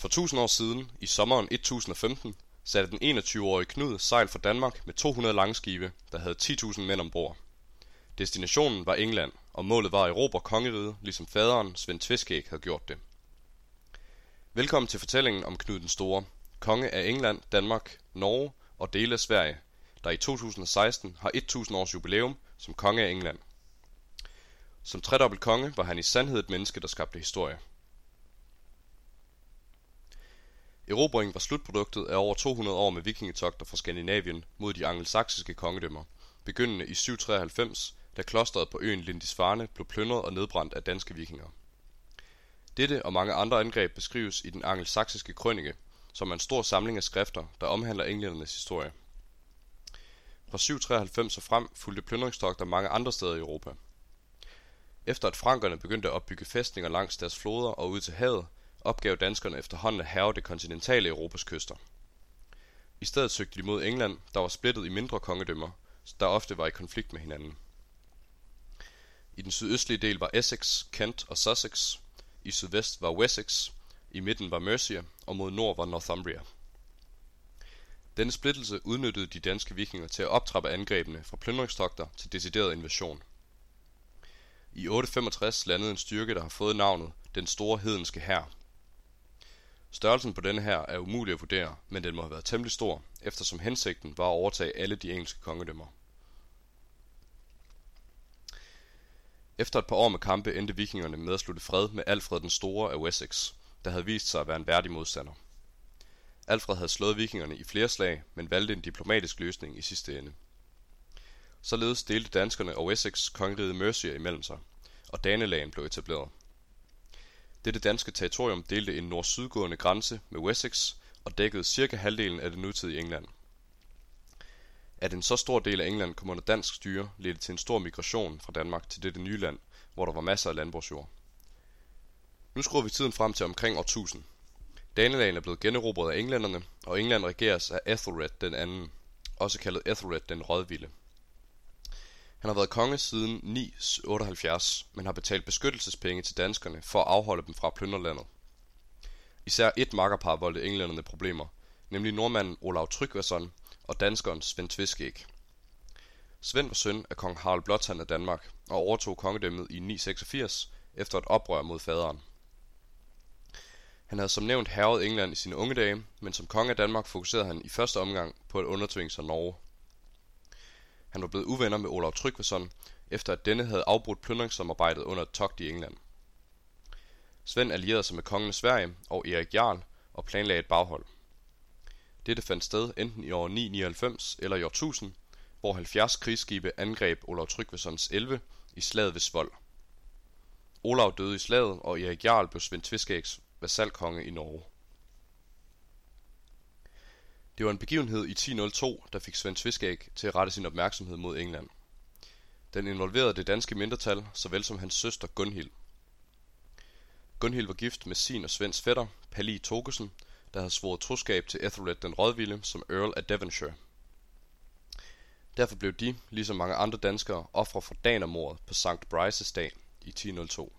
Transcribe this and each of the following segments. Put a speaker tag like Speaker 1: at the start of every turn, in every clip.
Speaker 1: For 1000 år siden, i sommeren 1015, satte den 21-årige Knud sejl fra Danmark med 200 langskibe, der havde 10.000 mænd ombord. Destinationen var England, og målet var at erobre kongeriget, ligesom faderen Svend Tviskæg havde gjort det. Velkommen til fortællingen om Knud den Store, konge af England, Danmark, Norge og dele af Sverige, der i 2016 har 1000 års jubilæum som konge af England. Som tredobbelt konge var han i sandhed et menneske, der skabte historie. Erobringen var slutproduktet af over 200 år med vikingetogter fra Skandinavien mod de angelsaksiske kongedømmer, begyndende i 793, da klosteret på øen Lindisfarne blev plyndret og nedbrændt af danske vikinger. Dette og mange andre angreb beskrives i den angelsaksiske krønike, som er en stor samling af skrifter, der omhandler englændernes historie. Fra 793 og frem fulgte plyndringstogter mange andre steder i Europa. Efter at frankerne begyndte at opbygge fæstninger langs deres floder og ud til havet, opgav danskerne efterhånden at have det kontinentale Europas kyster. I stedet søgte de mod England, der var splittet i mindre kongedømmer, der ofte var i konflikt med hinanden. I den sydøstlige del var Essex, Kent og Sussex, i sydvest var Wessex, i midten var Mercia, og mod nord var Northumbria. Denne splittelse udnyttede de danske vikinger til at optrappe angrebene fra plyndringstogter til decideret invasion. I 865 landede en styrke, der har fået navnet Den Store Hedenske Hær. Størrelsen på denne her er umulig at vurdere, men den må have været temmelig stor, eftersom hensigten var at overtage alle de engelske kongedømmer. Efter et par år med kampe endte vikingerne med at slutte fred med Alfred den Store af Wessex, der havde vist sig at være en værdig modstander. Alfred havde slået vikingerne i flere slag, men valgte en diplomatisk løsning i sidste ende. Således delte danskerne og Wessex kongeriget Mercia imellem sig, og Danelagen blev etableret. Dette danske territorium delte en nord-sydgående grænse med Wessex og dækkede cirka halvdelen af det nutidige England. At en så stor del af England kom under dansk styre ledte til en stor migration fra Danmark til dette nye land, hvor der var masser af landbrugsjord. Nu skruer vi tiden frem til omkring år 1000. Danelagen er blevet generobret af englænderne, og England regeres af Ethelred den anden, også kaldet Ethelred den Rådvilde. Han har været konge siden 978, men har betalt beskyttelsespenge til danskerne for at afholde dem fra plynderlandet. Især et makkerpar voldte englænderne problemer, nemlig nordmanden Olav Tryggvason og danskeren Svend Tviskæg. Svend var søn af kong Harald Blåtand af Danmark og overtog kongedømmet i 986 efter et oprør mod faderen. Han havde som nævnt herret England i sine unge dage, men som konge af Danmark fokuserede han i første omgang på at undertvinge sig Norge. Han var blevet uvenner med Olav Tryggvason, efter at denne havde afbrudt plyndringssamarbejdet under et togt i England. Svend allierede sig med kongen af Sverige og Erik Jarl og planlagde et baghold. Dette fandt sted enten i år 999 eller i år 1000, hvor 70 krigsskibe angreb Olav Tryggvasons 11 i slaget ved Svold. Olav døde i slaget, og Erik Jarl blev Svend Tviskægs vasalkonge i Norge. Det var en begivenhed i 1002, der fik Svend Tviskæg til at rette sin opmærksomhed mod England. Den involverede det danske mindretal, såvel som hans søster Gunhild. Gunhild var gift med sin og Svends fætter, Pali Togesen, der havde svoret troskab til Ethelred den Rådvilde som Earl af Devonshire. Derfor blev de, ligesom mange andre danskere, ofre for danermordet på St. Brices dag i 1002.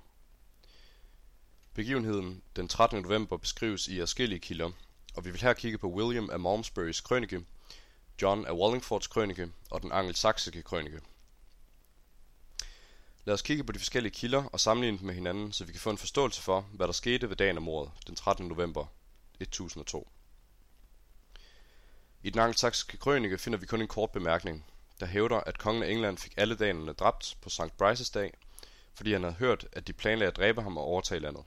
Speaker 1: Begivenheden den 13. november beskrives i forskellige kilder, og vi vil her kigge på William af Malmesburys krønike, John af Wallingfords krønike og den angelsaksiske krønike. Lad os kigge på de forskellige kilder og sammenligne dem med hinanden, så vi kan få en forståelse for, hvad der skete ved dagen af mordet den 13. november 1002. I den angelsaksiske krønike finder vi kun en kort bemærkning, der hævder, at kongen af England fik alle danerne dræbt på St. Brices dag, fordi han havde hørt, at de planlagde at dræbe ham og overtage landet.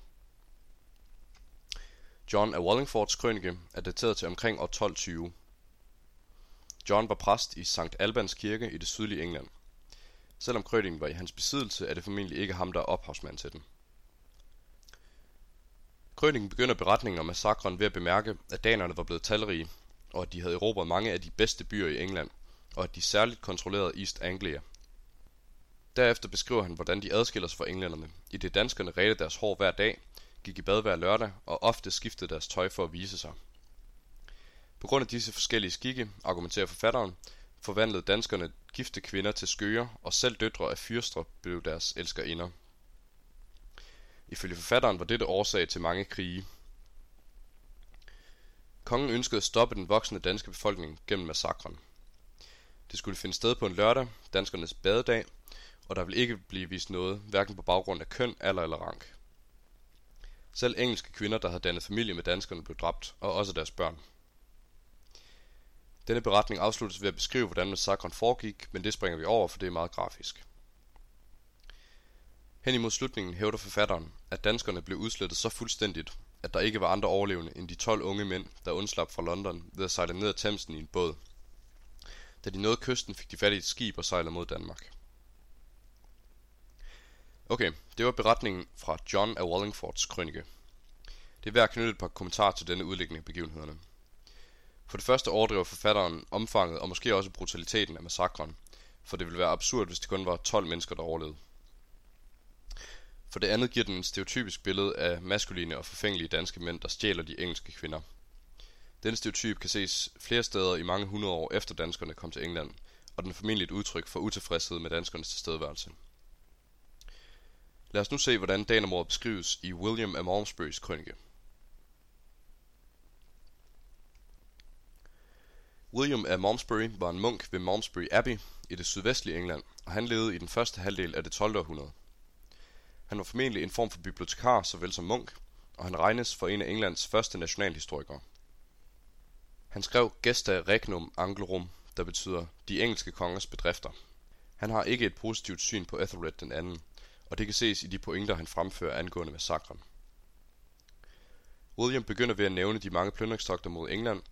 Speaker 1: John af Wallingfords krønike er dateret til omkring år 1220. John var præst i St. Albans kirke i det sydlige England. Selvom krøniken var i hans besiddelse, er det formentlig ikke ham, der er ophavsmand til den. Krøniken begynder beretningen om massakren ved at bemærke, at danerne var blevet talrige, og at de havde erobret mange af de bedste byer i England, og at de særligt kontrollerede East Anglia. Derefter beskriver han, hvordan de adskiller sig fra englænderne, i det danskerne redte deres hår hver dag, gik i bad hver lørdag og ofte skiftede deres tøj for at vise sig. På grund af disse forskellige skikke, argumenterer forfatteren, forvandlede danskerne gifte kvinder til skøger, og selv døtre af fyrstre blev deres elskerinder. Ifølge forfatteren var dette årsag til mange krige. Kongen ønskede at stoppe den voksende danske befolkning gennem massakren. Det skulle finde sted på en lørdag, danskernes badedag, og der ville ikke blive vist noget, hverken på baggrund af køn, alder eller rank. Selv engelske kvinder, der havde dannet familie med danskerne, blev dræbt, og også deres børn. Denne beretning afsluttes ved at beskrive, hvordan massakren foregik, men det springer vi over, for det er meget grafisk. Hen imod slutningen hævder forfatteren, at danskerne blev udslettet så fuldstændigt, at der ikke var andre overlevende end de 12 unge mænd, der undslap fra London ved at sejle ned ad Thamesen i en båd. Da de nåede kysten, fik de fat i et skib og sejlede mod Danmark. Okay, det var beretningen fra John af Wallingfords krønike. Det er værd at knytte et par kommentarer til denne udlægning af begivenhederne. For det første overdriver forfatteren omfanget og måske også brutaliteten af massakren, for det ville være absurd, hvis det kun var 12 mennesker, der overlevede. For det andet giver den et stereotypisk billede af maskuline og forfængelige danske mænd, der stjæler de engelske kvinder. Denne stereotyp kan ses flere steder i mange hundrede år efter danskerne kom til England, og den er formentlig et udtryk for utilfredshed med danskernes tilstedeværelse. Lad os nu se, hvordan Danemordet beskrives i William af Malmesburys krønike. William af Malmesbury var en munk ved Malmesbury Abbey i det sydvestlige England, og han levede i den første halvdel af det 12. århundrede. Han var formentlig en form for bibliotekar såvel som munk, og han regnes for en af Englands første nationalhistorikere. Han skrev Gesta Regnum Anglorum, der betyder de engelske kongers bedrifter. Han har ikke et positivt syn på Ethelred den anden, og det kan ses i de pointer, han fremfører angående massakren. William begynder ved at nævne de mange plyndringstogter mod England,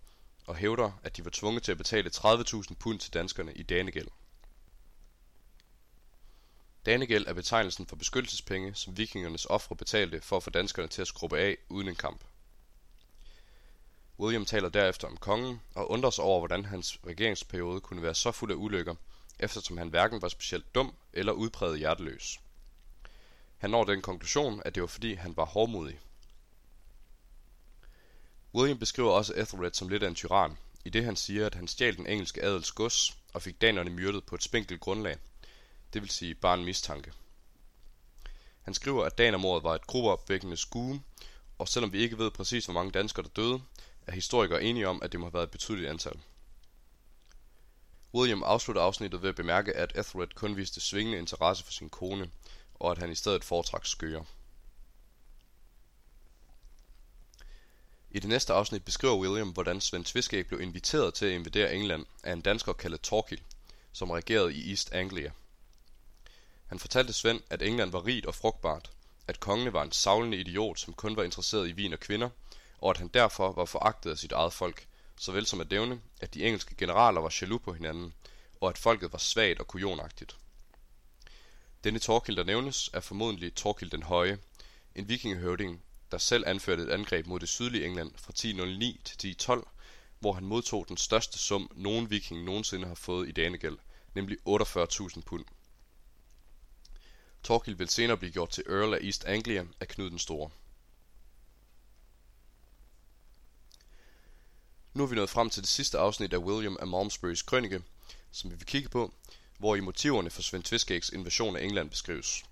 Speaker 1: og hævder, at de var tvunget til at betale 30.000 pund til danskerne i danegæld. Danegæld er betegnelsen for beskyttelsespenge, som vikingernes ofre betalte for at få danskerne til at skrubbe af uden en kamp. William taler derefter om kongen og undrer sig over, hvordan hans regeringsperiode kunne være så fuld af ulykker, eftersom han hverken var specielt dum eller udpræget hjerteløs. Han når den konklusion, at det var fordi han var hårdmodig. William beskriver også Ethelred som lidt af en tyran, i det han siger, at han stjal den engelske adels gods og fik danerne myrdet på et spinkelt grundlag, det vil sige bare en mistanke. Han skriver, at danermordet var et gruppeopvækkende skue, og selvom vi ikke ved præcis, hvor mange danskere der døde, er historikere enige om, at det må have været et betydeligt antal. William afslutter afsnittet ved at bemærke, at Ethelred kun viste svingende interesse for sin kone, og at han i stedet foretrak skøre. I det næste afsnit beskriver William, hvordan Svend Tviskæg blev inviteret til at invadere England af en dansker kaldet Torkil, som regerede i East Anglia. Han fortalte Svend, at England var rigt og frugtbart, at kongene var en savlende idiot, som kun var interesseret i vin og kvinder, og at han derfor var foragtet af sit eget folk, såvel som at nævne, at de engelske generaler var jaloux på hinanden, og at folket var svagt og kujonagtigt. Denne Torkild, der nævnes, er formodentlig Torkild den Høje, en vikingehøvding, der selv anførte et angreb mod det sydlige England fra 1009 til 1012, hvor han modtog den største sum, nogen viking nogensinde har fået i danegæld, nemlig 48.000 pund. Torkild vil senere blive gjort til Earl af East Anglia af Knud den Store. Nu er vi nået frem til det sidste afsnit af William af Malmesburys krønike, som vi vil kigge på, hvor i motiverne for Svend Tviskægs invasion af England beskrives.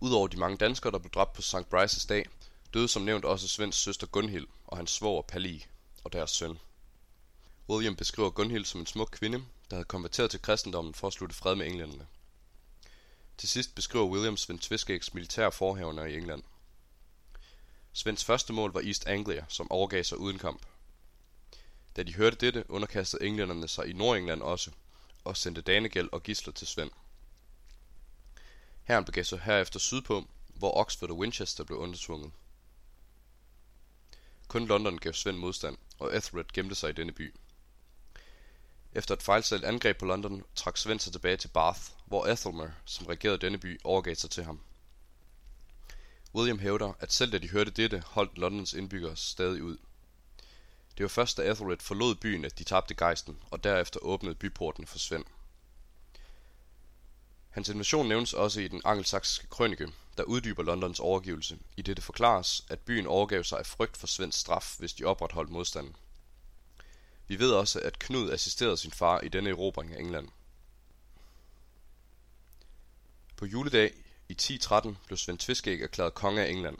Speaker 1: Udover de mange danskere, der blev dræbt på St. Brices dag, døde som nævnt også Svends søster Gunhild og hans svoger Pali og deres søn. William beskriver Gunhild som en smuk kvinde, der havde konverteret til kristendommen for at slutte fred med englænderne. Til sidst beskriver William Svend Tviskægs militære forhævner i England. Svends første mål var East Anglia, som overgav sig uden kamp. Da de hørte dette, underkastede englænderne sig i Nordengland også, og sendte Danegæld og gisler til Svend. Herren begav sig herefter sydpå, hvor Oxford og Winchester blev undertvunget. Kun London gav Svend modstand, og Ethelred gemte sig i denne by. Efter et fejlslaget angreb på London, trak Svend sig tilbage til Bath, hvor Ethelmer, som regerede denne by, overgav sig til ham. William hævder, at selv da de hørte dette, holdt Londons indbyggere stadig ud. Det var først da Ethelred forlod byen, at de tabte gejsten, og derefter åbnede byporten for Svend. Hans invasion nævnes også i den angelsaksiske krønike, der uddyber Londons overgivelse, i det det forklares, at byen overgav sig af frygt for Svends straf, hvis de opretholdt modstanden. Vi ved også, at Knud assisterede sin far i denne erobring af England. På juledag i 1013 blev Svend Tviskæg erklæret konge af England.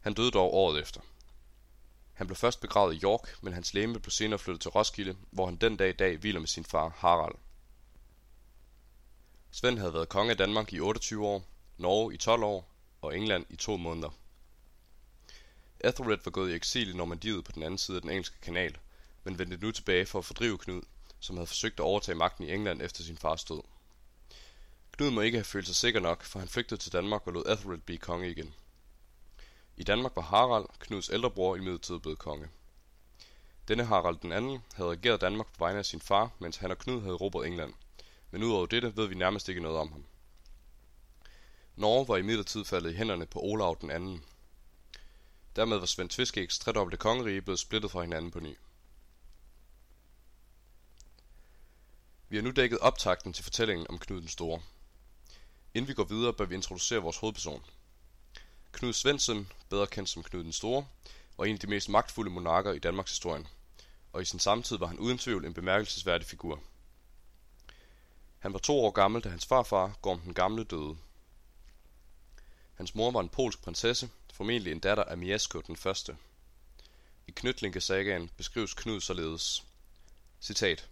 Speaker 1: Han døde dog året efter. Han blev først begravet i York, men hans læme blev senere flyttet til Roskilde, hvor han den dag i dag hviler med sin far Harald. Svend havde været konge af Danmark i 28 år, Norge i 12 år og England i to måneder. Ethelred var gået i eksil i Normandiet på den anden side af den engelske kanal, men vendte nu tilbage for at fordrive Knud, som havde forsøgt at overtage magten i England efter sin fars død. Knud må ikke have følt sig sikker nok, for han flygtede til Danmark og lod Ethelred blive konge igen. I Danmark var Harald, Knuds ældre bror, imidlertid blevet konge. Denne Harald den anden havde regeret Danmark på vegne af sin far, mens han og Knud havde råbet England. Men udover dette ved vi nærmest ikke noget om ham. Norge var i midlertid faldet i hænderne på Olav den anden. Dermed var Svend Tviskægs tredobbelte kongerige blevet splittet fra hinanden på ny. Vi har nu dækket optakten til fortællingen om Knud den Store. Inden vi går videre, bør vi introducere vores hovedperson. Knud Svendsen, bedre kendt som Knud den Store, var en af de mest magtfulde monarker i Danmarks historie, og i sin samtid var han uden tvivl en bemærkelsesværdig figur. Han var to år gammel, da hans farfar, Gorm den Gamle, døde. Hans mor var en polsk prinsesse, formentlig en datter af Mieszko den første. I Knytlinge-sagaen beskrives Knud således. Citat.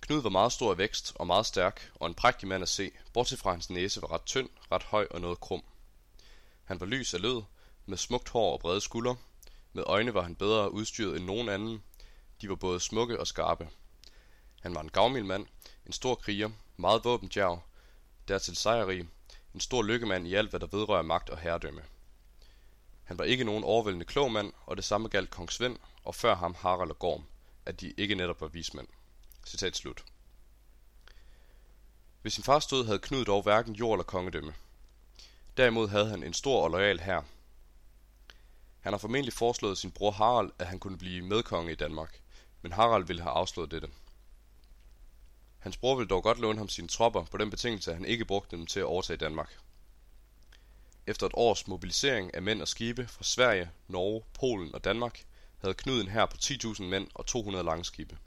Speaker 1: Knud var meget stor af vækst og meget stærk, og en prægtig mand at se, bortset fra hans næse var ret tynd, ret høj og noget krum. Han var lys af lød, med smukt hår og brede skuldre. Med øjne var han bedre udstyret end nogen anden. De var både smukke og skarpe. Han var en gavmild mand, en stor kriger, meget våbendjerg, dertil sejrig, en stor lykkemand i alt, hvad der vedrører magt og herredømme. Han var ikke nogen overvældende klog mand, og det samme galt kong Svend, og før ham Harald og Gorm, at de ikke netop var vismænd. Citat slut. Ved sin fars død havde Knud dog hverken jord eller kongedømme. Derimod havde han en stor og lojal hær. Han har formentlig foreslået sin bror Harald, at han kunne blive medkonge i Danmark, men Harald ville have afslået dette. Hans bror ville dog godt låne ham sine tropper på den betingelse, at han ikke brugte dem til at overtage Danmark. Efter et års mobilisering af mænd og skibe fra Sverige, Norge, Polen og Danmark, havde Knud en her på 10.000 mænd og 200 langskibe.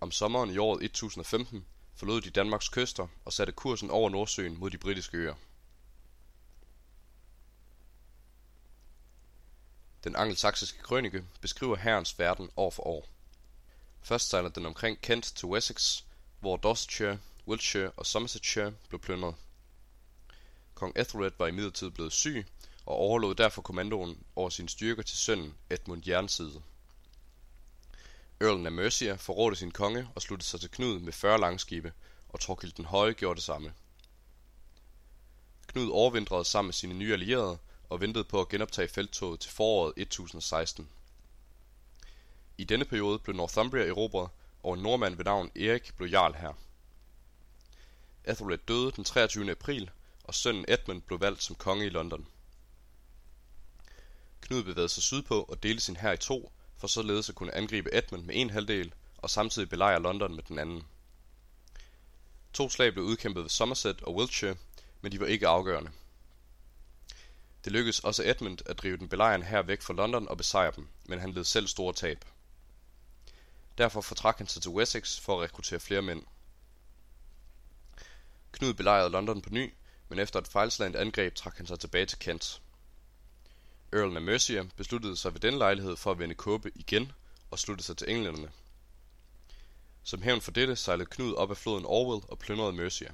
Speaker 1: Om sommeren i året 1015 forlod de Danmarks kyster og satte kursen over Nordsøen mod de britiske øer. Den angelsaksiske krønike beskriver herrens verden år for år. Først sejler den omkring Kent til Wessex, hvor Dorsetshire, Wiltshire og Somersetshire blev plyndret. Kong Ethelred var imidlertid blevet syg og overlod derfor kommandoen over sine styrker til sønnen Edmund Jernside. Earlen af Mercia forrådte sin konge og sluttede sig til Knud med 40 langskibe, og Torkild den Høje gjorde det samme. Knud overvintrede sammen med sine nye allierede og ventede på at genoptage felttoget til foråret 1016. I denne periode blev Northumbria erobret, og en nordmand ved navn Erik blev jarl her. Ethelred døde den 23. april, og sønnen Edmund blev valgt som konge i London. Knud bevægede sig sydpå og delte sin hær i to, for således at kunne angribe Edmund med en halvdel, og samtidig belejre London med den anden. To slag blev udkæmpet ved Somerset og Wiltshire, men de var ikke afgørende. Det lykkedes også Edmund at drive den belejrende her væk fra London og besejre dem, men han led selv store tab. Derfor fortrak han sig til Wessex for at rekruttere flere mænd. Knud belejrede London på ny, men efter et fejlslagent angreb trak han sig tilbage til Kent. Earlen af Mercia besluttede sig ved den lejlighed for at vende kåbe igen og slutte sig til englænderne. Som hævn for dette sejlede Knud op ad floden Orwell og plyndrede Mercia.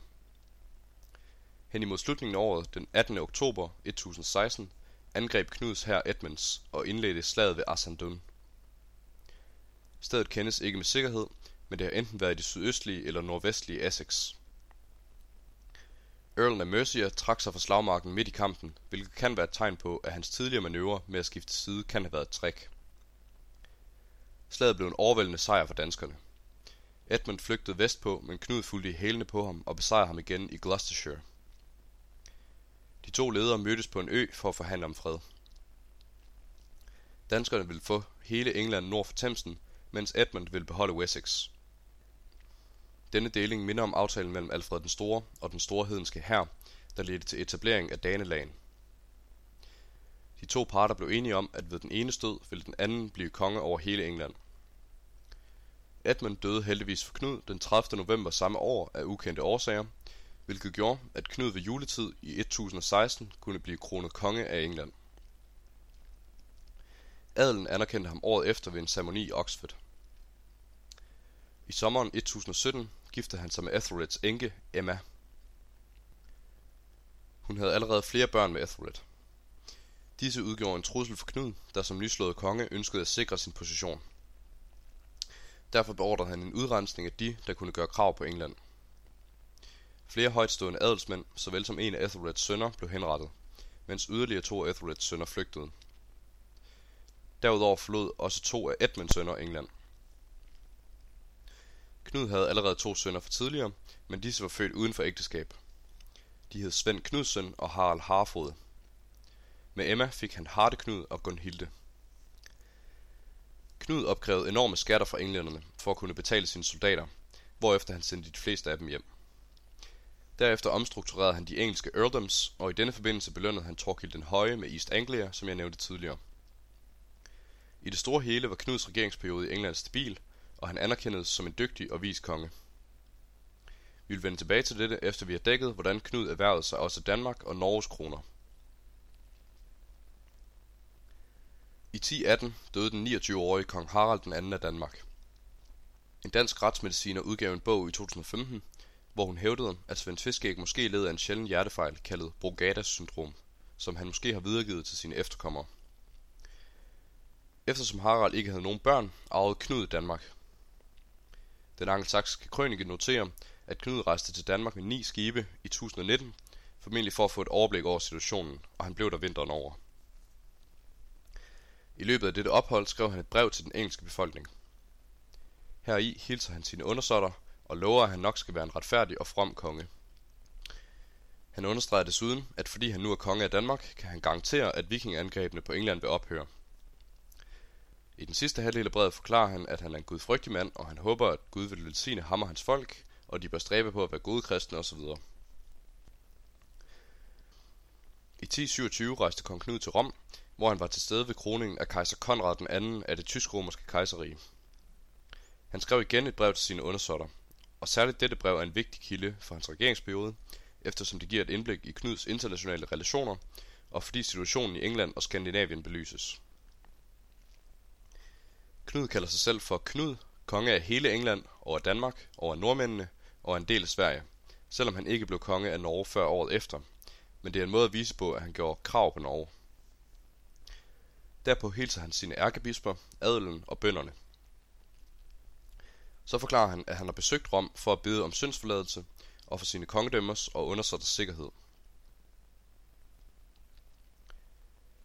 Speaker 1: Hen imod slutningen af året, den 18. oktober 1016, angreb Knuds her Edmunds og indledte slaget ved Arsandun. Stedet kendes ikke med sikkerhed, men det har enten været i det sydøstlige eller nordvestlige Essex. Earlen af Mercia trak sig fra slagmarken midt i kampen, hvilket kan være et tegn på, at hans tidligere manøvre med at skifte side kan have været et trick. Slaget blev en overvældende sejr for danskerne. Edmund flygtede vestpå, men Knud fulgte i hælene på ham og besejrede ham igen i Gloucestershire. De to ledere mødtes på en ø for at forhandle om fred. Danskerne ville få hele England nord for Thamesen, mens Edmund ville beholde Wessex. Denne deling minder om aftalen mellem Alfred den Store og den store hedenske hær, der ledte til etablering af Danelagen. De to parter blev enige om, at ved den ene stød ville den anden blive konge over hele England. Edmund døde heldigvis for Knud den 30. november samme år af ukendte årsager, hvilket gjorde, at Knud ved juletid i 1016 kunne blive kronet konge af England. Adelen anerkendte ham året efter ved en ceremoni i Oxford. I sommeren 1017 giftede han sig med Ethelreds enke Emma. Hun havde allerede flere børn med Ethelred. Disse udgjorde en trussel for Knud, der som nyslået konge ønskede at sikre sin position. Derfor beordrede han en udrensning af de, der kunne gøre krav på England. Flere højtstående adelsmænd, såvel som en af Ethelreds sønner, blev henrettet, mens yderligere to af Ethelreds sønner flygtede. Derudover forlod også to af Edmunds sønner England. Knud havde allerede to sønner for tidligere, men disse var født uden for ægteskab. De hed Svend Knudsen og Harald Harfod. Med Emma fik han Harte Knud og Gunhilde. Knud opkrævede enorme skatter fra englænderne for at kunne betale sine soldater, hvorefter han sendte de fleste af dem hjem. Derefter omstrukturerede han de engelske earldoms, og i denne forbindelse belønnede han Torkild den Høje med East Anglia, som jeg nævnte tidligere. I det store hele var Knuds regeringsperiode i England stabil, og han anerkendes som en dygtig og vis konge. Vi vil vende tilbage til dette, efter vi har dækket, hvordan Knud erhvervede sig også Danmark og Norges kroner. I 1018 døde den 29-årige kong Harald den anden af Danmark. En dansk retsmediciner udgav en bog i 2015, hvor hun hævdede, at Svend Fiskæg måske led af en sjælden hjertefejl kaldet Brogadas syndrom, som han måske har videregivet til sine efterkommere. Eftersom Harald ikke havde nogen børn, arvede Knud Danmark. Den angelsaksiske krønike noterer, at Knud rejste til Danmark med ni skibe i 1019, formentlig for at få et overblik over situationen, og han blev der vinteren over. I løbet af dette ophold skrev han et brev til den engelske befolkning. Heri hilser han sine undersåtter og lover, at han nok skal være en retfærdig og from konge. Han understreger desuden, at fordi han nu er konge af Danmark, kan han garantere, at vikingangrebene på England vil ophøre. I den sidste halvdel af brevet forklarer han, at han er en gudfrygtig mand, og han håber, at Gud vil velsigne ham og hans folk, og de bør stræbe på at være gode kristne osv. I 1027 rejste kong Knud til Rom, hvor han var til stede ved kroningen af kejser Konrad den af det tysk-romerske kejserrige. Han skrev igen et brev til sine undersåtter, og særligt dette brev er en vigtig kilde for hans regeringsperiode, eftersom det giver et indblik i Knuds internationale relationer, og fordi situationen i England og Skandinavien belyses. Knud kalder sig selv for Knud, konge af hele England, over Danmark, over nordmændene og en del af Sverige, selvom han ikke blev konge af Norge før året efter, men det er en måde at vise på, at han gjorde krav på Norge. Derpå hilser han sine ærkebisper, adelen og bønderne. Så forklarer han, at han har besøgt Rom for at bede om syndsforladelse og for sine kongedømmers og undersåtters sikkerhed.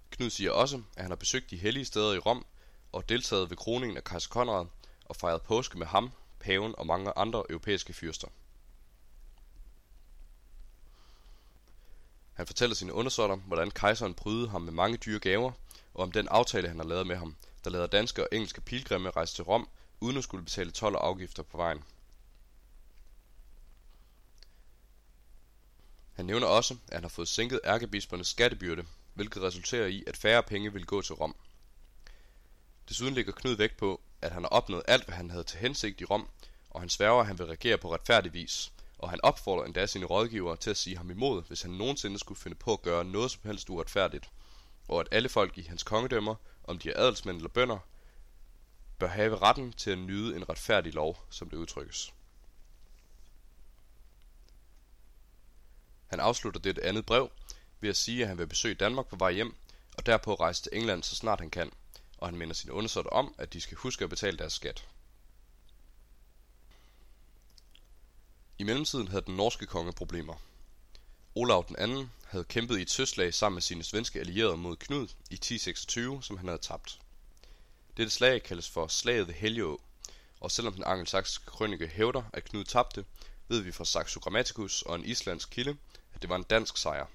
Speaker 1: Knud siger også, at han har besøgt de hellige steder i Rom og deltaget ved kroningen af kejser Konrad og fejret påske med ham, paven og mange andre europæiske fyrster. Han fortæller sine undersåtter, hvordan kejseren prydede ham med mange dyre gaver, og om den aftale, han har lavet med ham, der lader danske og engelske pilgrimme rejse til Rom, uden at skulle betale tolv og afgifter på vejen. Han nævner også, at han har fået sænket ærkebispernes skattebyrde, hvilket resulterer i, at færre penge vil gå til Rom. Desuden ligger Knud vægt på, at han har opnået alt, hvad han havde til hensigt i Rom, og han sværger, at han vil regere på retfærdig vis, og han opfordrer endda sine rådgivere til at sige ham imod, hvis han nogensinde skulle finde på at gøre noget som helst uretfærdigt, og at alle folk i hans kongedømmer, om de er adelsmænd eller bønder, bør have retten til at nyde en retfærdig lov, som det udtrykkes. Han afslutter det andet brev ved at sige, at han vil besøge Danmark på vej hjem, og derpå rejse til England så snart han kan, og han minder sine undersåtter om, at de skal huske at betale deres skat. I mellemtiden havde den norske konge problemer. Olav den anden havde kæmpet i et søslag sammen med sine svenske allierede mod Knud i 1026, som han havde tabt. Dette slag kaldes for slaget ved Helgeå, og selvom den angelsaksiske krønike hævder, at Knud tabte, ved vi fra Saxo Grammaticus og en islandsk kilde, at det var en dansk sejr.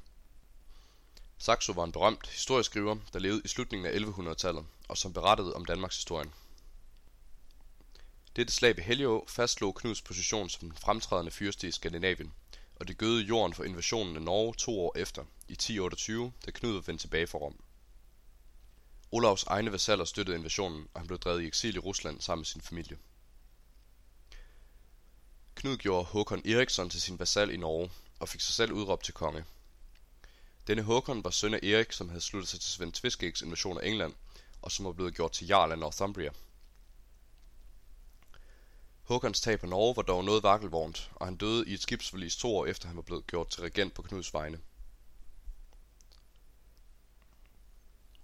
Speaker 1: Saxo var en berømt historieskriver, der levede i slutningen af 1100-tallet, og som berettede om Danmarks historie. Dette slag ved Helgeå fastslog Knuds position som den fremtrædende fyrste i Skandinavien, og det gødede jorden for invasionen af Norge to år efter, i 1028, da Knud vendte tilbage fra Rom. Olavs egne vasaller støttede invasionen, og han blev drevet i eksil i Rusland sammen med sin familie. Knud gjorde Håkon Eriksson til sin vasal i Norge, og fik sig selv udråbt til konge. Denne Håkon var søn af Erik, som havde sluttet sig til Svend Tviskægs invasion af England, og som var blevet gjort til Jarl af Northumbria. Håkons tag på Norge var dog noget vakkelvognt, og han døde i et skibsforlis to år efter han var blevet gjort til regent på Knuds vegne.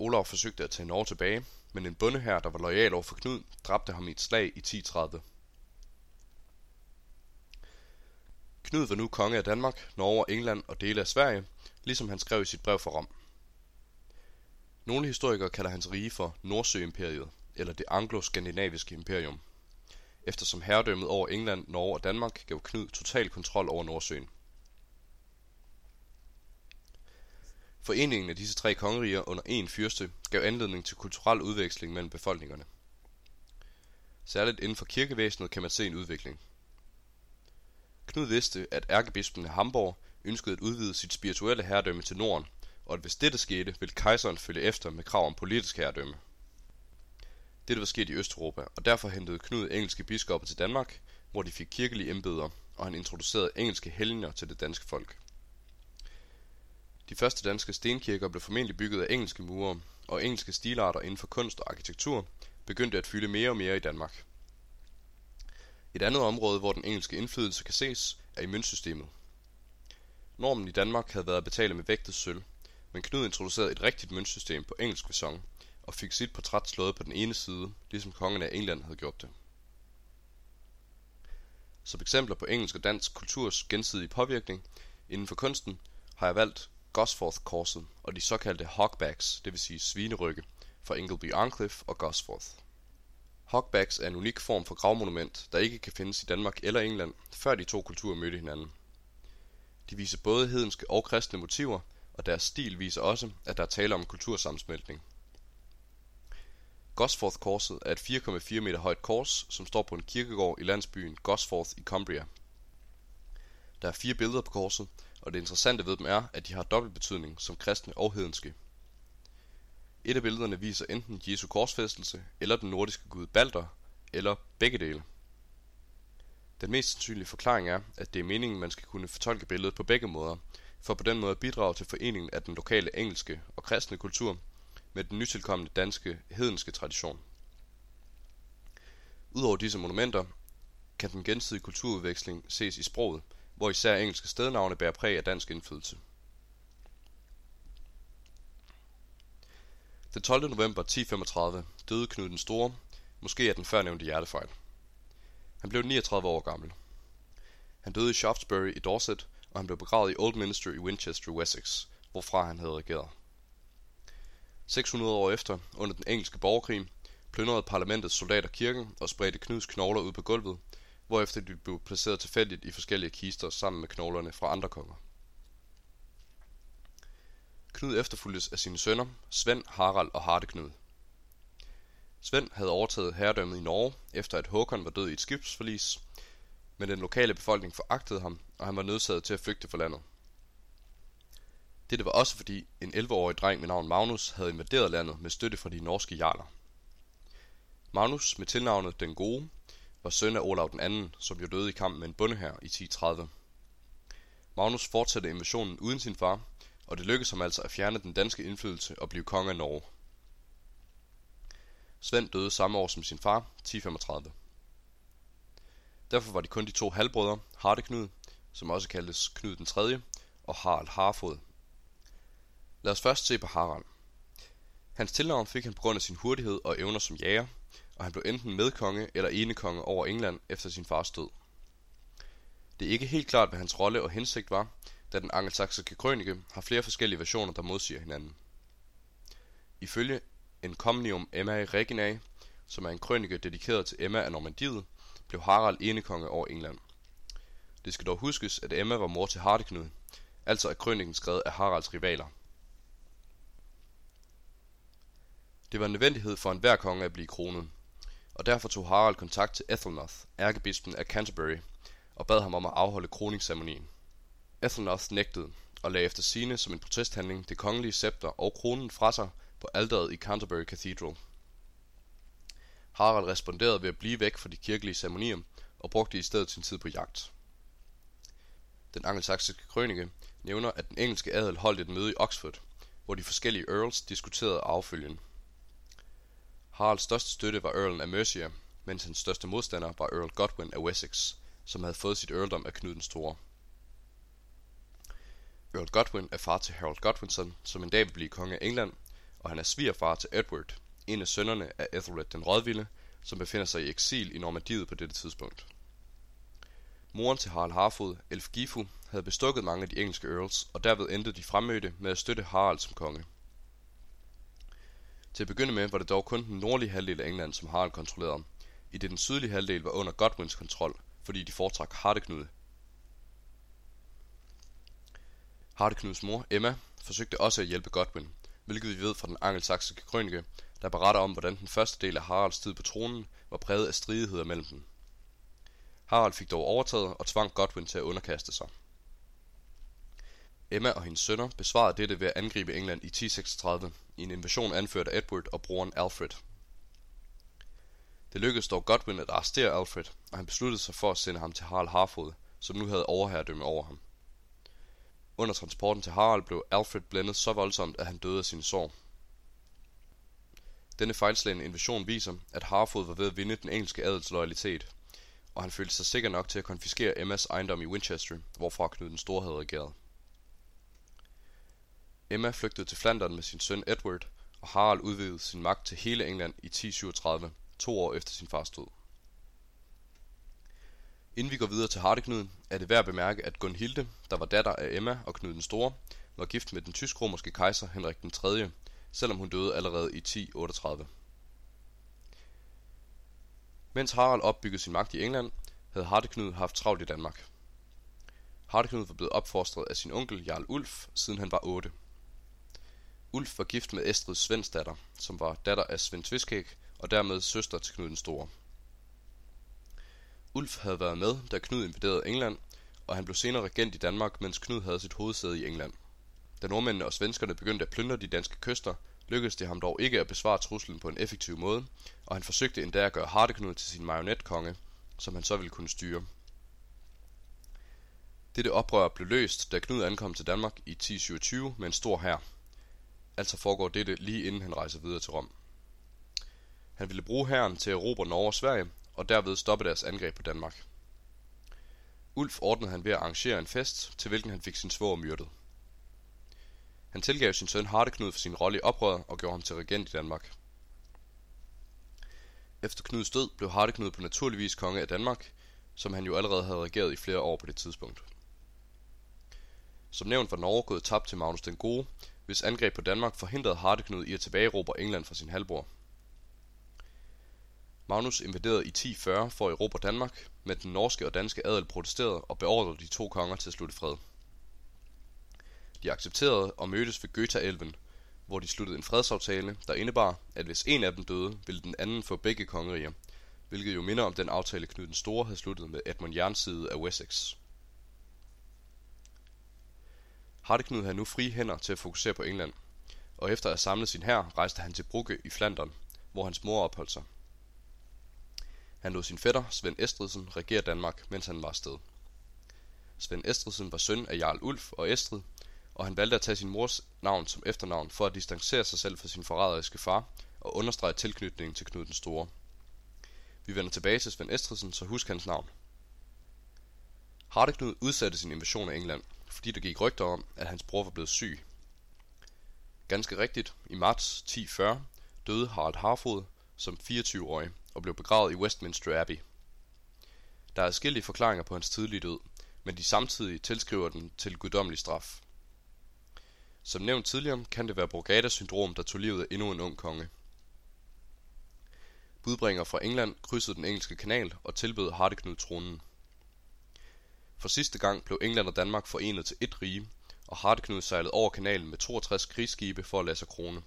Speaker 1: Olav forsøgte at tage Norge tilbage, men en bondeherre, der var lojal over for Knud, dræbte ham i et slag i 1030. Knud var nu konge af Danmark, Norge, England og dele af Sverige, ligesom han skrev i sit brev for Rom. Nogle historikere kalder hans rige for Nordsøimperiet, eller det anglo-skandinaviske imperium, eftersom herredømmet over England, Norge og Danmark gav Knud total kontrol over Nordsøen. Foreningen af disse tre kongeriger under én fyrste gav anledning til kulturel udveksling mellem befolkningerne. Særligt inden for kirkevæsenet kan man se en udvikling. Knud vidste, at ærkebispen af Hamburg ønskede at udvide sit spirituelle herredømme til Norden, og at hvis dette skete, ville kejseren følge efter med krav om politisk herredømme. Dette var sket i Østeuropa, og derfor hentede Knud engelske biskopper til Danmark, hvor de fik kirkelige embeder, og han introducerede engelske helgener til det danske folk. De første danske stenkirker blev formentlig bygget af engelske murer, og engelske stilarter inden for kunst og arkitektur begyndte at fylde mere og mere i Danmark. Et andet område, hvor den engelske indflydelse kan ses, er i møntsystemet. Normen i Danmark havde været at betale med vægtet sølv, men Knud introducerede et rigtigt møntsystem på engelsk fasong, og fik sit portræt slået på den ene side, ligesom kongen af England havde gjort det. Som eksempler på engelsk og dansk kulturs gensidige påvirkning inden for kunsten, har jeg valgt Gosforth-korset og de såkaldte hogbacks, det vil sige svinerygge, fra Ingleby Arncliffe og Gosforth. Hogbacks er en unik form for gravmonument, der ikke kan findes i Danmark eller England, før de to kulturer mødte hinanden. De viser både hedenske og kristne motiver, og deres stil viser også, at der er tale om kultursamsmeltning. Gosforth-korset er et 4,4 meter højt kors, som står på en kirkegård i landsbyen Gosforth i Cumbria. Der er fire billeder på korset, og det interessante ved dem er, at de har dobbelt betydning som kristne og hedenske. Et af billederne viser enten Jesu korsfæstelse, eller den nordiske gud Balder, eller begge dele. Den mest sandsynlige forklaring er, at det er meningen, man skal kunne fortolke billedet på begge måder, for på den måde at bidrage til foreningen af den lokale engelske og kristne kultur med den nytilkommende danske hedenske tradition. Udover disse monumenter kan den gensidige kulturudveksling ses i sproget, hvor især engelske stednavne bærer præg af dansk indflydelse. Den 12. november 1035 døde Knud den Store, måske af den førnævnte hjertefejl. Han blev 39 år gammel. Han døde i Shaftesbury i Dorset, og han blev begravet i Old Minster i Winchester, Wessex, hvorfra han havde regeret. 600 år efter, under den engelske borgerkrig, plyndrede parlamentets soldater kirken og spredte Knuds knogler ud på gulvet, hvorefter de blev placeret tilfældigt i forskellige kister sammen med knoglerne fra andre konger. Knud efterfulgtes af sine sønner, Svend, Harald og Hardeknud. Svend havde overtaget herredømmet i Norge, efter at Håkon var død i et skibsforlis, men den lokale befolkning foragtede ham, og han var nødsaget til at flygte fra landet. Dette var også fordi en 11-årig dreng med navn Magnus havde invaderet landet med støtte fra de norske jarler. Magnus med tilnavnet Den Gode var søn af Olav den anden, som jo døde i kamp med en bondehær i 1030. Magnus fortsatte invasionen uden sin far, og det lykkedes ham altså at fjerne den danske indflydelse og blive konge af Norge. Svend døde samme år som sin far, 1035. Derfor var det kun de to halvbrødre, Hardeknud, som også kaldtes Knud den 3., og Harald Harfod. Lad os først se på Harald. Hans tilnavn fik han på grund af sin hurtighed og evner som jæger, og han blev enten medkonge eller enekonge over England efter sin fars død. Det er ikke helt klart, hvad hans rolle og hensigt var, da den angelsaksiske krønike har flere forskellige versioner, der modsiger hinanden. Ifølge en Comnium Emma Reginae, som er en krønike dedikeret til Emma af Normandiet, blev Harald enekonge over England. Det skal dog huskes, at Emma var mor til Hardeknud, altså er krøniken skrevet af Haralds rivaler. Det var en nødvendighed for enhver konge at blive kronet, og derfor tog Harald kontakt til Ethelnoth, ærkebispen af Canterbury, og bad ham om at afholde kroningsceremonien. Ethelnoth nægtede, og lagde efter sine som en protesthandling det kongelige scepter og kronen fra sig på alderet i Canterbury Cathedral. Harald responderede ved at blive væk fra de kirkelige ceremonier og brugte i stedet sin tid på jagt. Den angelsaksiske krønike nævner, at den engelske adel holdt et møde i Oxford, hvor de forskellige earls diskuterede affølgen. Haralds største støtte var Earlen af Mercia, mens hans største modstander var Earl Godwin af Wessex, som havde fået sit earldom af Knud den Store. Earl Godwin er far til Harold Godwinson, som en dag vil blive konge af England, og han er svigerfar til Edward, en af sønnerne af Ethelred den Rådvilde, som befinder sig i eksil i Normandiet på dette tidspunkt. Moren til Harald Harfod, Elf Gifu, havde bestukket mange af de engelske earls, og derved endte de fremmødte med at støtte Harald som konge. Til at begynde med var det dog kun den nordlige halvdel af England, som Harald kontrollerede, i det den sydlige halvdel var under Godwins kontrol, fordi de foretrak Hardeknud. Hardeknuds mor, Emma, forsøgte også at hjælpe Godwin, hvilket vi ved fra den angelsaksiske krønike, der beretter om, hvordan den første del af Haralds tid på tronen var præget af stridigheder mellem dem. Harald fik dog overtaget og tvang Godwin til at underkaste sig. Emma og hendes sønner besvarede dette ved at angribe England i 1036 i en invasion anført af Edward og broren Alfred. Det lykkedes dog Godwin at arrestere Alfred, og han besluttede sig for at sende ham til Harald Harfod, som nu havde overherredømme over ham. Under transporten til Harald blev Alfred blændet så voldsomt, at han døde af sine sår. Denne fejlslagende invasion viser, at Harfod var ved at vinde den engelske adels loyalitet, og han følte sig sikker nok til at konfiskere Emmas ejendom i Winchester, hvorfra Knud den Store havde regeret. Emma flygtede til Flandern med sin søn Edward, og Harald udvidede sin magt til hele England i 1037, to år efter sin fars død. Inden vi går videre til Hardeknuden, er det værd at bemærke, at Gunhilde, der var datter af Emma og Knud den Store, var gift med den tysk-romerske kejser Henrik den 3., selvom hun døde allerede i 1038. Mens Harald opbyggede sin magt i England, havde Hardeknud haft travlt i Danmark. Hardeknud var blevet opfostret af sin onkel Jarl Ulf, siden han var 8. Ulf var gift med Estrid Svensdatter, som var datter af Svend Tviskæg og dermed søster til Knud den Store. Ulf havde været med, da Knud invaderede England, og han blev senere regent i Danmark, mens Knud havde sit hovedsæde i England. Da nordmændene og svenskerne begyndte at plyndre de danske kyster, lykkedes det ham dog ikke at besvare truslen på en effektiv måde, og han forsøgte endda at gøre Hardeknud til sin marionetkonge, som han så ville kunne styre. Dette oprør blev løst, da Knud ankom til Danmark i 1027 med en stor hær. Altså foregår dette lige inden han rejser videre til Rom. Han ville bruge hæren til at erobre Norge og Sverige, og derved stoppe deres angreb på Danmark. Ulf ordnede han ved at arrangere en fest, til hvilken han fik sin svoger myrdet. Han tilgav sin søn Hardeknud for sin rolle i oprøret og gjorde ham til regent i Danmark. Efter Knuds død blev Hardeknud på naturligvis konge af Danmark, som han jo allerede havde regeret i flere år på det tidspunkt. Som nævnt var Norge gået tabt til Magnus den Gode, hvis angreb på Danmark forhindrede Hardeknud i at tilbageerobre England fra sin halvbror. Magnus invaderede i 1040 for at erobre Danmark, men den norske og danske adel protesterede og beordrede de to konger til at slutte fred. De accepterede og mødtes ved Göta-elven, hvor de sluttede en fredsaftale, der indebar, at hvis en af dem døde, ville den anden få begge kongeriger, hvilket jo minder om den aftale Knud den Store havde sluttet med Edmund Jernside af Wessex. Hardeknud havde nu frie hænder til at fokusere på England, og efter at have samlet sin hær, rejste han til Brugge i Flandern, hvor hans mor opholdt sig. Han lod sin fætter, Svend Estridsen, regere Danmark, mens han var afsted. Svend Estridsen var søn af Jarl Ulf og Estrid, og han valgte at tage sin mors navn som efternavn for at distancere sig selv fra sin forræderiske far og understrege tilknytningen til Knud den Store. Vi vender tilbage til Svend Estridsen, så husk hans navn. Hardeknud udsatte sin invasion af England, fordi der gik rygter om, at hans bror var blevet syg. Ganske rigtigt, i marts 1040 døde Harald Harfod som 24-årig og blev begravet i Westminster Abbey. Der er adskillige forklaringer på hans tidlige død, men de samtidig tilskriver den til guddommelig straf. Som nævnt tidligere kan det være Brugada-syndrom, der tog livet af endnu en ung konge. Budbringer fra England krydsede den engelske kanal og tilbød Hardeknud tronen. For sidste gang blev England og Danmark forenet til et rige, og Hardeknud sejlede over kanalen med 62 krigsskibe for at lade sig krone.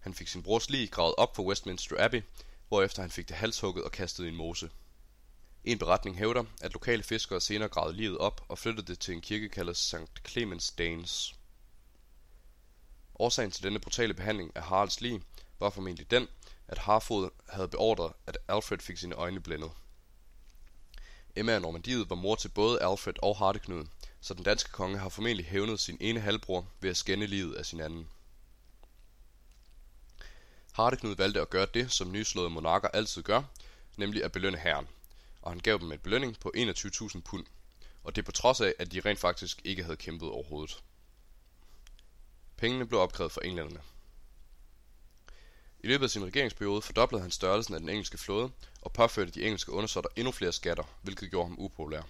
Speaker 1: Han fik sin brors lig gravet op på Westminster Abbey, hvorefter han fik det halshugget og kastet i en mose. En beretning hævder, at lokale fiskere senere gravede livet op og flyttede det til en kirke kaldet St. Clemens Danes. Årsagen til denne brutale behandling af Haralds lig var formentlig den, at Harfod havde beordret, at Alfred fik sine øjne blændet. Emma af Normandiet var mor til både Alfred og Hardeknud, så den danske konge har formentlig hævnet sin ene halvbror ved at skænde livet af sin anden. Hardeknud valgte at gøre det, som nyslåede monarker altid gør, nemlig at belønne herren, og han gav dem en belønning på 21.000 pund, og det på trods af, at de rent faktisk ikke havde kæmpet overhovedet. Pengene blev opkrævet fra englænderne. I løbet af sin regeringsperiode fordoblede han størrelsen af den engelske flåde og påførte de engelske undersåtter endnu flere skatter, hvilket gjorde ham upopulær.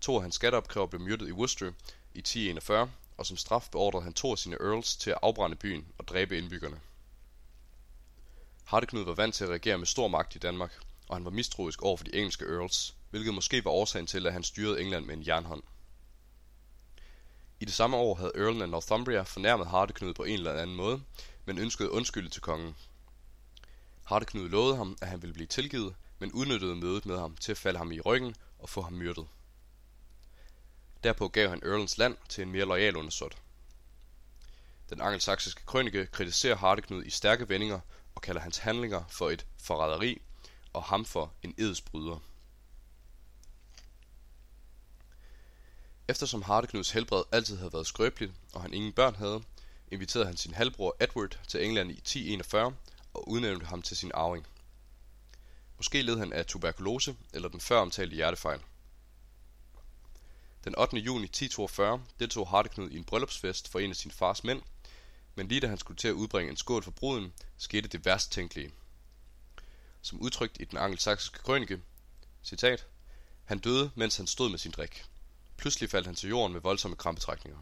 Speaker 1: To af hans skatteopkræver blev myrdet i Worcester i 1041, og som straf beordrede han to af sine earls til at afbrænde byen og dræbe indbyggerne. Hardeknud var vant til at regere med stor magt i Danmark, og han var mistroisk over for de engelske earls, hvilket måske var årsagen til, at han styrede England med en jernhånd. I det samme år havde Earlen af Northumbria fornærmet Hardeknud på en eller anden måde, men ønskede undskyld til kongen. Hardeknud lovede ham, at han ville blive tilgivet, men udnyttede mødet med ham til at falde ham i ryggen og få ham myrdet. Derpå gav han Earlens land til en mere lojal undersåt. Den angelsaksiske krønike kritiserer Hardeknud i stærke vendinger og kalder hans handlinger for et forræderi og ham for en edsbryder. Eftersom Hardeknuds helbred altid havde været skrøbeligt, og han ingen børn havde, inviterede han sin halvbror Edward til England i 1041 og udnævnte ham til sin arving. Måske led han af tuberkulose eller den før omtalte hjertefejl. Den 8. juni 1042 deltog Hardeknud i en bryllupsfest for en af sin fars mænd, men lige da han skulle til at udbringe en skål for bruden, skete det værst tænkelige. Som udtrykt i den angelsaksiske krønike, citat, han døde, mens han stod med sin drik. Pludselig faldt han til jorden med voldsomme krampetrækninger.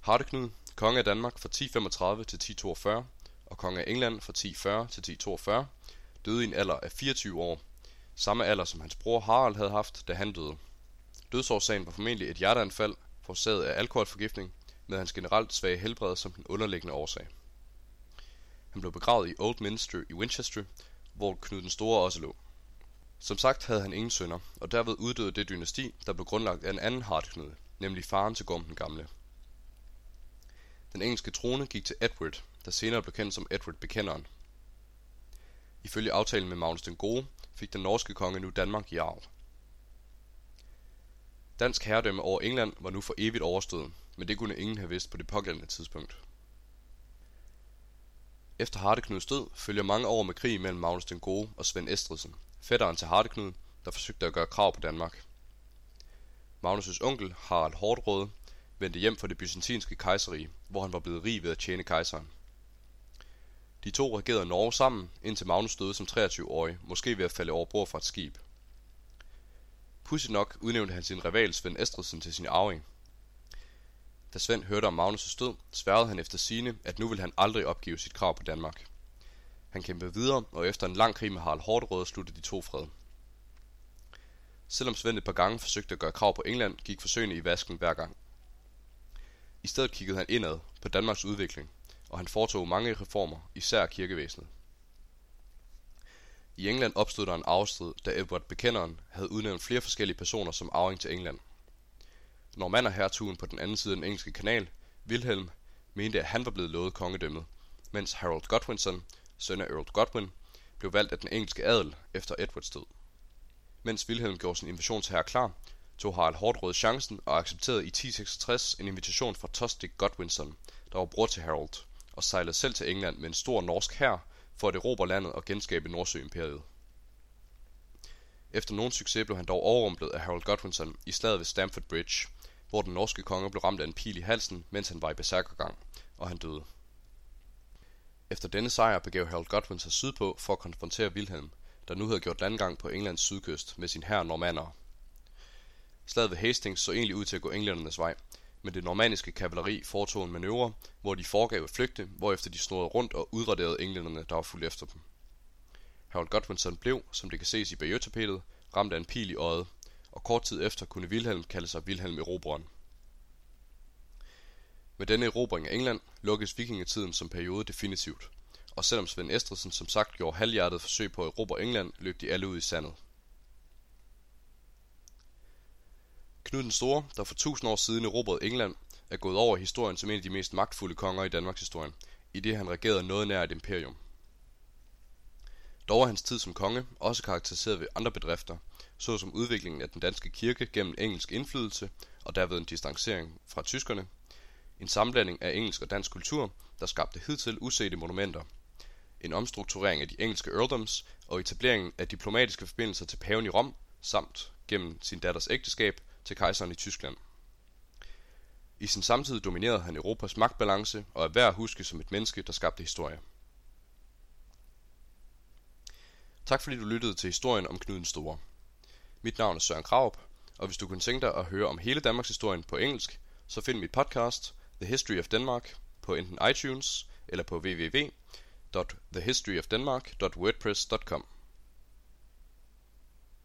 Speaker 1: Hardeknud, konge af Danmark fra 1035 til 1042 og konge af England fra 1040 til 1042, døde i en alder af 24 år, samme alder som hans bror Harald havde haft, da han døde. Dødsårsagen var formentlig et hjerteanfald, forårsaget af alkoholforgiftning, med hans generelt svage helbred som den underliggende årsag. Han blev begravet i Old Minster i Winchester, hvor Knud den Store også lå. Som sagt havde han ingen sønner, og derved uddøde det dynasti, der blev grundlagt af en anden Hardknud, nemlig faren til Gorm den Gamle. Den engelske trone gik til Edward, der senere blev kendt som Edward Bekenderen. Ifølge aftalen med Magnus den Gode fik den norske konge nu Danmark i arv. Dansk herredømme over England var nu for evigt overstået, men det kunne ingen have vidst på det pågældende tidspunkt. Efter Hardeknuds død følger mange år med krig mellem Magnus den Gode og Svend Estridsen, fætteren til Hardeknud, der forsøgte at gøre krav på Danmark. Magnus' onkel, Harald Hårdråde, vendte hjem fra det byzantinske kejserige, hvor han var blevet rig ved at tjene kejseren. De to regerede Norge sammen, indtil Magnus døde som 23-årig, måske ved at falde over bord fra et skib. Pudsigt nok udnævnte han sin rival Svend Estridsen til sin arving. Da Svend hørte om Magnus' død, sværede han efter sine, at nu ville han aldrig opgive sit krav på Danmark. Han kæmpede videre, og efter en lang krig med Harald Hårdrøde sluttede de to fred. Selvom Svend et par gange forsøgte at gøre krav på England, gik forsøgene i vasken hver gang. I stedet kiggede han indad på Danmarks udvikling, og han foretog mange reformer, især kirkevæsenet. I England opstod der en afstrid, da Edward Bekenderen havde udnævnt flere forskellige personer som arving til England. hertugen på den anden side af den engelske kanal, Wilhelm, mente at han var blevet lovet kongedømmet, mens Harold Godwinson, søn af Earl Godwin, blev valgt af den engelske adel efter Edwards død. Mens Wilhelm gjorde sin invasionsherre klar, tog Harald Hårdrød chancen og accepterede i 1066 en invitation fra Tostig Godwinson, der var bror til Harold, og sejlede selv til England med en stor norsk hær for at erobre landet og genskabe Nordsøimperiet. Efter nogen succes blev han dog overrumplet af Harold Godwinson i slaget ved Stamford Bridge, hvor den norske konge blev ramt af en pil i halsen, mens han var i besærkergang, og han døde. Efter denne sejr begav Harold Godwin sig sydpå for at konfrontere Wilhelm, der nu havde gjort landgang på Englands sydkyst med sin hær normander. Slaget ved Hastings så egentlig ud til at gå englændernes vej, men det normanniske kavaleri foretog en manøvre, hvor de foregav at flygte, hvorefter de snurrede rundt og udraderede englænderne, der var fuldt efter dem. Harold Godwinson blev, som det kan ses i bayeux ramt af en pil i øjet, og kort tid efter kunne Wilhelm kalde sig Wilhelm Erobreren. Med denne erobring af England lukkes vikingetiden som periode definitivt, og selvom Svend Estridsen som sagt gjorde halvhjertet forsøg på at erobre England, løb de alle ud i sandet. Knud den Store, der for tusind år siden erobrede England, er gået over i historien som en af de mest magtfulde konger i Danmarks historie, i det han regerede noget nær et imperium. Dog er hans tid som konge også karakteriseret ved andre bedrifter, såsom udviklingen af den danske kirke gennem engelsk indflydelse og derved en distancering fra tyskerne, En sammenblanding af engelsk og dansk kultur, der skabte hidtil usete monumenter. En omstrukturering af de engelske earldoms og etableringen af diplomatiske forbindelser til paven i Rom, samt gennem sin datters ægteskab til kejseren i Tyskland. I sin samtid dominerede han Europas magtbalance og er værd at huske som et menneske, der skabte historie. Tak fordi du lyttede til historien om Knud den Store. Mit navn er Søren Kraup, og hvis du kunne tænke dig at høre om hele Danmarks historien på engelsk, så find mit podcast The History of Denmark på enten iTunes eller på www.thehistoryofdenmark.wordpress.com.